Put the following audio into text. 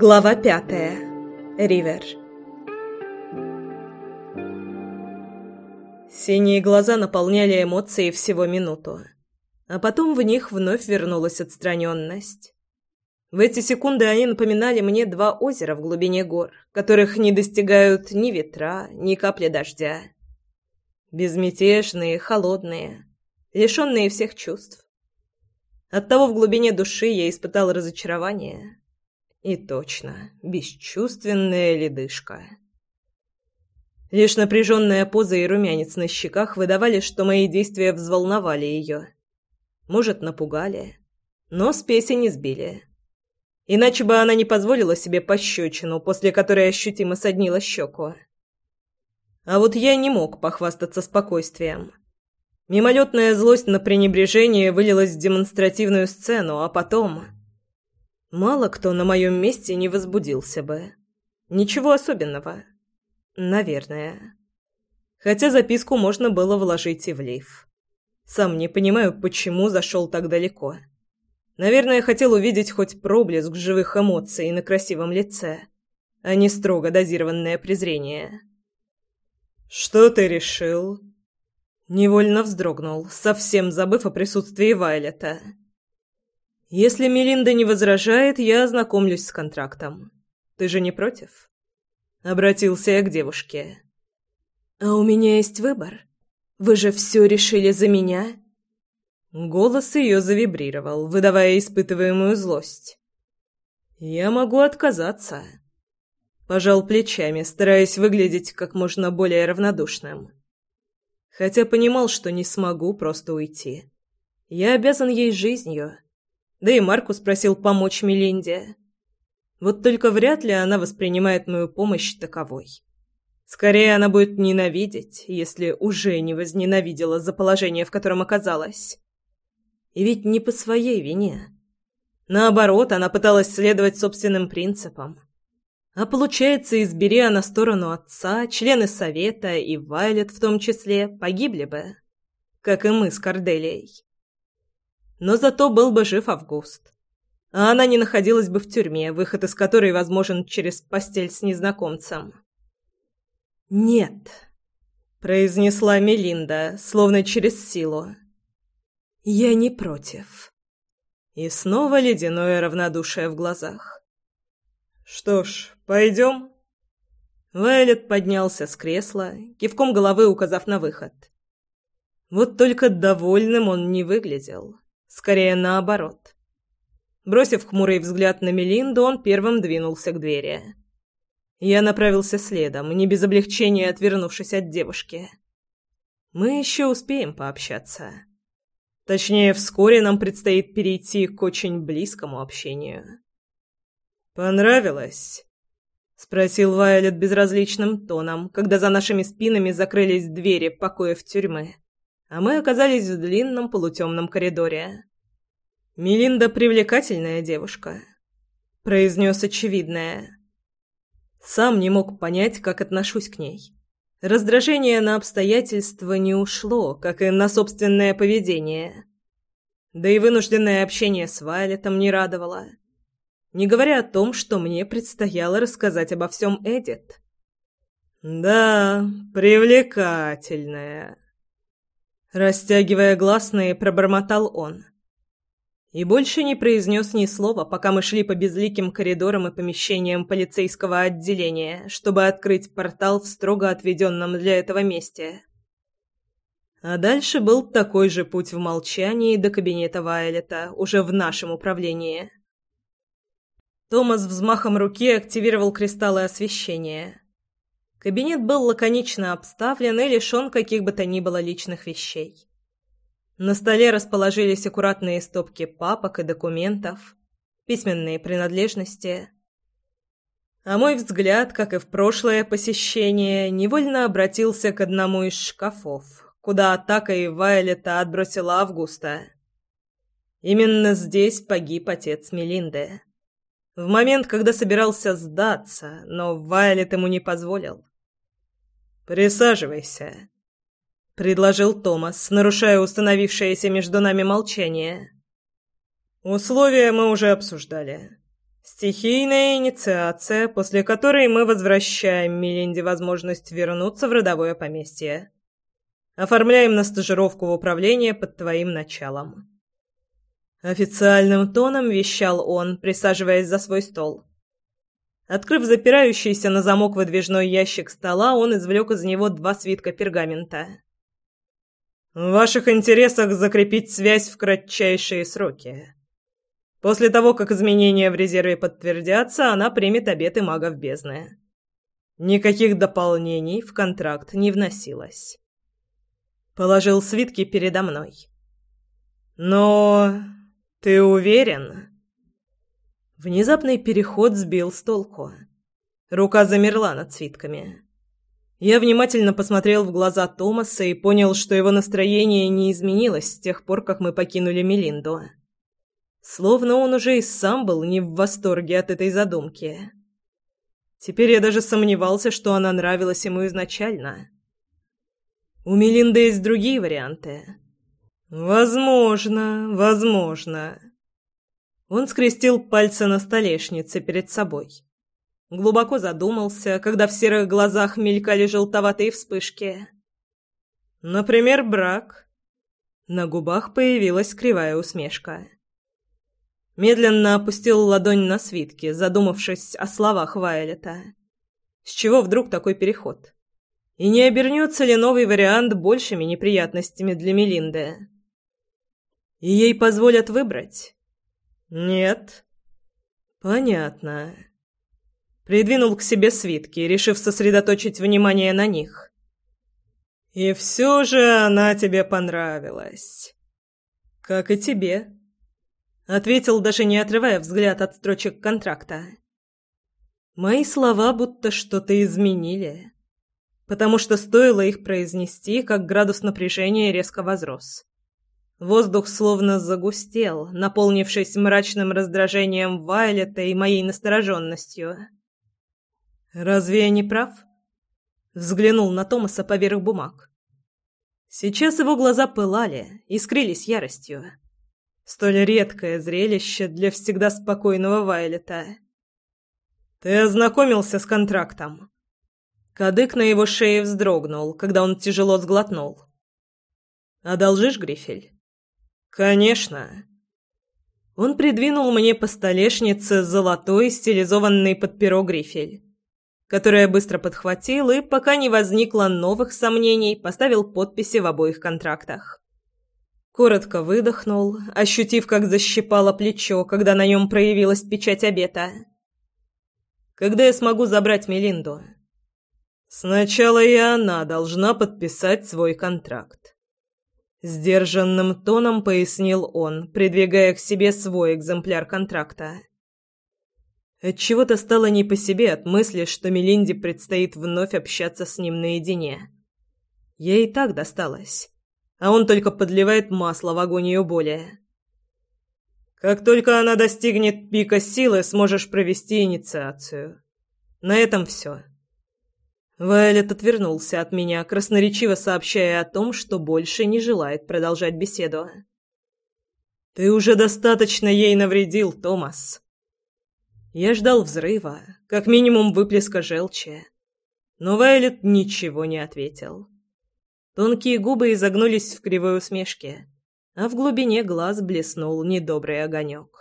Глава пятая. Ривер. Синие глаза наполняли эмоции всего минуту, а потом в них вновь вернулась отстраненность. В эти секунды они напоминали мне два озера в глубине гор, которых не достигают ни ветра, ни капли дождя. Безмятежные, холодные, лишенные всех чувств. Оттого в глубине души я испытал разочарование, и точно, бесчувственная ледышка. Лишь напряженная поза и румянец на щеках выдавали, что мои действия взволновали ее. Может, напугали, но спеси не сбили. Иначе бы она не позволила себе пощечину, после которой ощутимо соднила щеку. А вот я не мог похвастаться спокойствием. Мимолетная злость на пренебрежение вылилась в демонстративную сцену, а потом... Мало кто на моем месте не возбудился бы. Ничего особенного. Наверное. Хотя записку можно было вложить и в лиф. Сам не понимаю, почему зашел так далеко. Наверное, хотел увидеть хоть проблеск живых эмоций на красивом лице, а не строго дозированное презрение. «Что ты решил?» Невольно вздрогнул, совсем забыв о присутствии Вайлета. «Если Мелинда не возражает, я ознакомлюсь с контрактом. Ты же не против?» Обратился я к девушке. «А у меня есть выбор. Вы же все решили за меня?» Голос ее завибрировал, выдавая испытываемую злость. «Я могу отказаться». Пожал плечами, стараясь выглядеть как можно более равнодушным. Хотя понимал, что не смогу просто уйти. Я обязан ей жизнью. Да и Маркус просил помочь Мелинде. Вот только вряд ли она воспринимает мою помощь таковой. Скорее, она будет ненавидеть, если уже не возненавидела за положение, в котором оказалась. И ведь не по своей вине. Наоборот, она пыталась следовать собственным принципам. А получается, избери она сторону отца, члены совета и Вайлет в том числе погибли бы, как и мы с Корделией но зато был бы жив Август. А она не находилась бы в тюрьме, выход из которой возможен через постель с незнакомцем. «Нет», — произнесла Мелинда, словно через силу. «Я не против». И снова ледяное равнодушие в глазах. «Что ж, пойдем?» Вайлет поднялся с кресла, кивком головы указав на выход. Вот только довольным он не выглядел. Скорее наоборот. Бросив хмурый взгляд на Мелинду, он первым двинулся к двери. Я направился следом, не без облегчения отвернувшись от девушки. Мы еще успеем пообщаться. Точнее, вскоре нам предстоит перейти к очень близкому общению. «Понравилось?» — спросил Вайолет безразличным тоном, когда за нашими спинами закрылись двери покоев тюрьмы а мы оказались в длинном полутемном коридоре. «Мелинда привлекательная девушка», — произнес очевидное. Сам не мог понять, как отношусь к ней. Раздражение на обстоятельства не ушло, как и на собственное поведение. Да и вынужденное общение с Вайлетом не радовало. Не говоря о том, что мне предстояло рассказать обо всем Эдит. «Да, привлекательная», Растягивая гласные, пробормотал он. И больше не произнес ни слова, пока мы шли по безликим коридорам и помещениям полицейского отделения, чтобы открыть портал в строго отведенном для этого месте. А дальше был такой же путь в молчании до кабинета Вайлета, уже в нашем управлении. Томас взмахом руки активировал кристаллы освещения. Кабинет был лаконично обставлен и лишен каких бы то ни было личных вещей. На столе расположились аккуратные стопки папок и документов, письменные принадлежности. А мой взгляд, как и в прошлое посещение, невольно обратился к одному из шкафов, куда атака и Вайлета отбросила Августа. Именно здесь погиб отец Мелинды. В момент, когда собирался сдаться, но Вайлет ему не позволил. «Присаживайся», — предложил Томас, нарушая установившееся между нами молчание. «Условия мы уже обсуждали. Стихийная инициация, после которой мы возвращаем Мелинде возможность вернуться в родовое поместье. Оформляем на стажировку в управление под твоим началом. Официальным тоном вещал он, присаживаясь за свой стол. Открыв запирающийся на замок выдвижной ящик стола, он извлек из него два свитка пергамента. «В ваших интересах закрепить связь в кратчайшие сроки. После того, как изменения в резерве подтвердятся, она примет обеты магов бездны. Никаких дополнений в контракт не вносилось». Положил свитки передо мной. «Но «Ты уверен?» Внезапный переход сбил с толку. Рука замерла над свитками. Я внимательно посмотрел в глаза Томаса и понял, что его настроение не изменилось с тех пор, как мы покинули Мелинду. Словно он уже и сам был не в восторге от этой задумки. Теперь я даже сомневался, что она нравилась ему изначально. У Мелинды есть другие варианты. «Возможно, возможно». Он скрестил пальцы на столешнице перед собой. Глубоко задумался, когда в серых глазах мелькали желтоватые вспышки. «Например, брак». На губах появилась кривая усмешка. Медленно опустил ладонь на свитки, задумавшись о словах Вайлета. С чего вдруг такой переход? И не обернется ли новый вариант большими неприятностями для Мелинды? И ей позволят выбрать? Нет. Понятно. Придвинул к себе свитки, решив сосредоточить внимание на них. И все же она тебе понравилась. Как и тебе. Ответил, даже не отрывая взгляд от строчек контракта. Мои слова будто что-то изменили, потому что стоило их произнести, как градус напряжения резко возрос. Воздух словно загустел, наполнившись мрачным раздражением Вайлета и моей настороженностью. «Разве я не прав?» Взглянул на Томаса поверх бумаг. Сейчас его глаза пылали, искрились яростью. Столь редкое зрелище для всегда спокойного Вайлета. «Ты ознакомился с контрактом?» Кадык на его шее вздрогнул, когда он тяжело сглотнул. «Одолжишь, Грифель?» «Конечно». Он придвинул мне по столешнице золотой, стилизованный под перо грифель, который я быстро подхватил и, пока не возникло новых сомнений, поставил подписи в обоих контрактах. Коротко выдохнул, ощутив, как защипало плечо, когда на нем проявилась печать обета. «Когда я смогу забрать Мелинду?» «Сначала и она должна подписать свой контракт. Сдержанным тоном пояснил он, придвигая к себе свой экземпляр контракта. Отчего-то стало не по себе от мысли, что Мелинде предстоит вновь общаться с ним наедине. Ей и так досталось, а он только подливает масло в огонь ее боли. Как только она достигнет пика силы, сможешь провести инициацию. На этом все. Вайлет отвернулся от меня, красноречиво сообщая о том, что больше не желает продолжать беседу. «Ты уже достаточно ей навредил, Томас». Я ждал взрыва, как минимум выплеска желчи. Но Вайлет ничего не ответил. Тонкие губы изогнулись в кривой усмешке, а в глубине глаз блеснул недобрый огонек.